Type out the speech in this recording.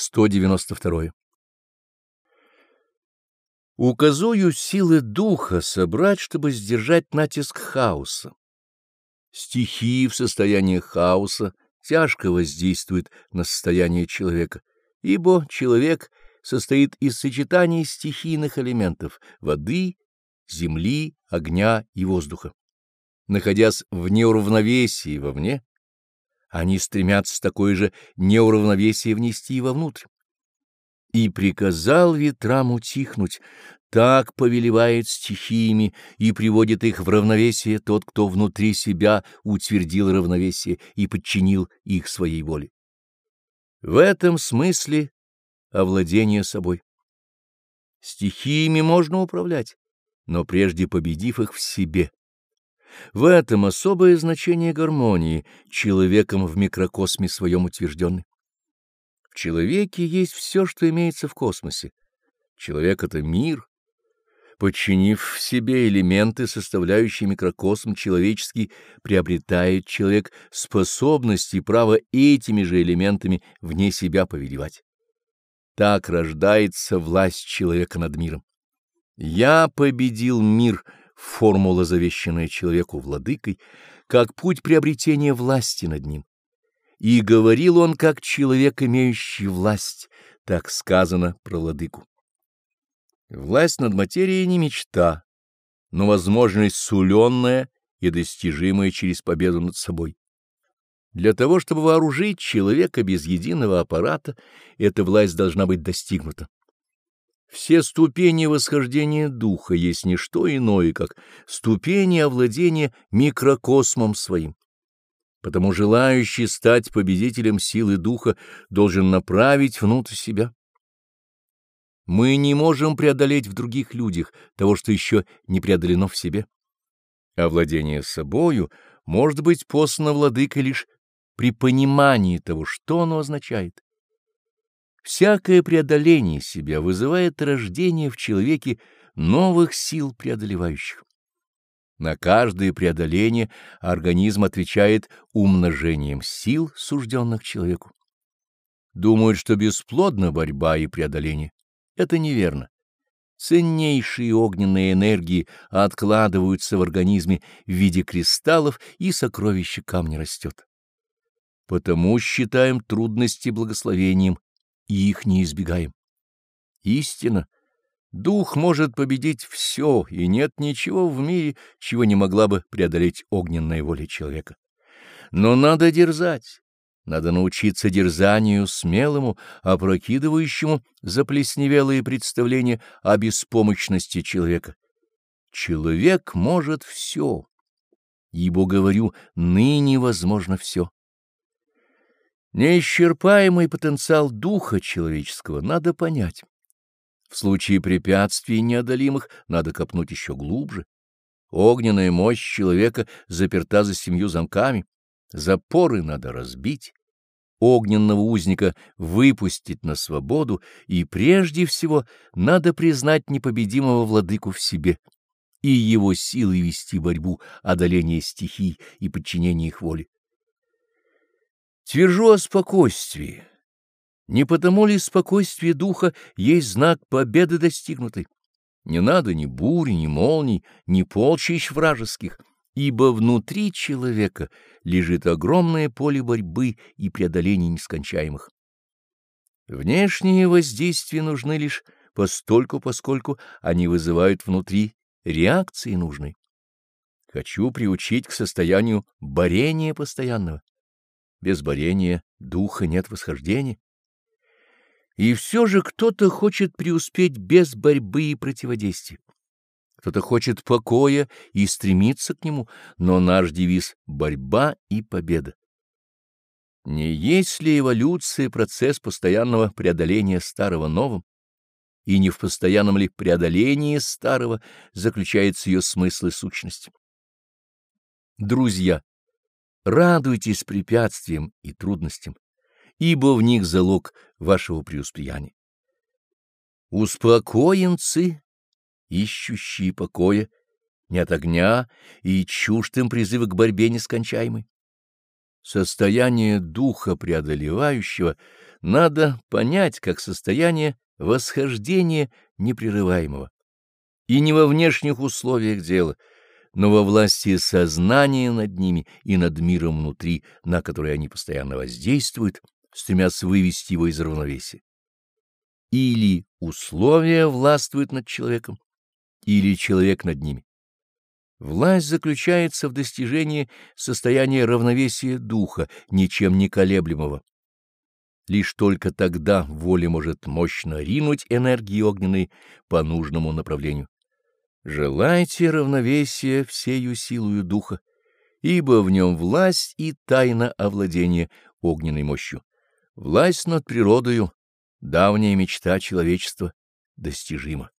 192. Указую силы духа собрать, чтобы сдержать натиск хаоса. Стихии в состоянии хаоса тяжко воздействуют на состояние человека, ибо человек состоит из сочетаний стихийных элементов — воды, земли, огня и воздуха. Находясь в неуравновесии вовне, они стремятся такое же неуравновесие внести и вовнутрь. И приказал ветрам утихнуть, так повелевает стихиями и приводит их в равновесие тот, кто внутри себя утвердил равновесие и подчинил их своей воле. В этом смысле овладение собой. Стихиями можно управлять, но прежде победив их в себе. В этом особое значение гармонии, человеком в микрокосме своем утвержденный. В человеке есть все, что имеется в космосе. Человек — это мир. Подчинив в себе элементы, составляющие микрокосм человеческий, приобретает человек способность и право этими же элементами вне себя повелевать. Так рождается власть человека над миром. «Я победил мир» — формула, завещанная человеку владыкой, как путь приобретения власти над ним. И говорил он, как человек, имеющий власть, так сказано про владыку. Власть над материей не мечта, но возможность суленная и достижимая через победу над собой. Для того, чтобы вооружить человека без единого аппарата, эта власть должна быть достигнута. Все ступени восхождения духа есть не что иное, как ступени овладения микрокосмом своим. Потому желающий стать победителем силы духа должен направить внутрь себя. Мы не можем преодолеть в других людях того, что еще не преодолено в себе. Овладение собою может быть послано владыкой лишь при понимании того, что оно означает. Всякое преодоление себя вызывает рождение в человеке новых сил преодолевающих. На каждое преодоление организм отвечает умножением сил, сужденных человеку. Думают, что бесплодна борьба и преодоление. Это неверно. Ценнейшие огненные энергии откладываются в организме в виде кристаллов, и сокровище камня растет. Потому считаем трудности благословением и их не избегаем. Истина — Дух может победить все, и нет ничего в мире, чего не могла бы преодолеть огненная воля человека. Но надо дерзать, надо научиться дерзанию смелому, опрокидывающему заплесневелые представления о беспомощности человека. Человек может все, ибо, говорю, ныне возможно все. Неисчерпаемый потенциал духа человеческого надо понять. В случае препятствий неодолимых надо копнуть еще глубже. Огненная мощь человека заперта за семью замками. Запоры надо разбить, огненного узника выпустить на свободу, и прежде всего надо признать непобедимого владыку в себе и его силой вести борьбу, одоление стихий и подчинение их воле. Твержу о спокойствии не потому ли спокойствие духа есть знак победы достигнутой? Не надо ни бури, ни молний, ни полчищ вражеских, ибо внутри человека лежит огромное поле борьбы и преодоления нескончаемых. Внешние воздействия нужны лишь постольку, поскольку они вызывают внутри реакции нужной. Хочу приучить к состоянию борения постоянного. Без борения духа нет восхождения. И все же кто-то хочет преуспеть без борьбы и противодействия. Кто-то хочет покоя и стремится к нему, но наш девиз — борьба и победа. Не есть ли эволюция процесс постоянного преодоления старого новым? И не в постоянном ли преодолении старого заключается ее смысл и сущность? Друзья, радуйтесь препятствиям и трудностям ибо в них залог вашего преуспеяния. Успокоенцы, ищущие покоя, не от огня и чужд им призывы к борьбе нескончаемой. Состояние духа преодолевающего надо понять как состояние восхождения непрерываемого. И не во внешних условиях дела, но во власти сознания над ними и над миром внутри, на который они постоянно воздействуют, стремясь вывести его из равновесия. Или условия властвуют над человеком, или человек над ними. Власть заключается в достижении состояния равновесия духа, ничем не колеблемого. Лишь только тогда воля может мощно ринуть энергии огненной по нужному направлению. Желайте равновесия всею силою духа, ибо в нем власть и тайна овладения огненной мощью. Власть над природою, давняя мечта человечества, достижима.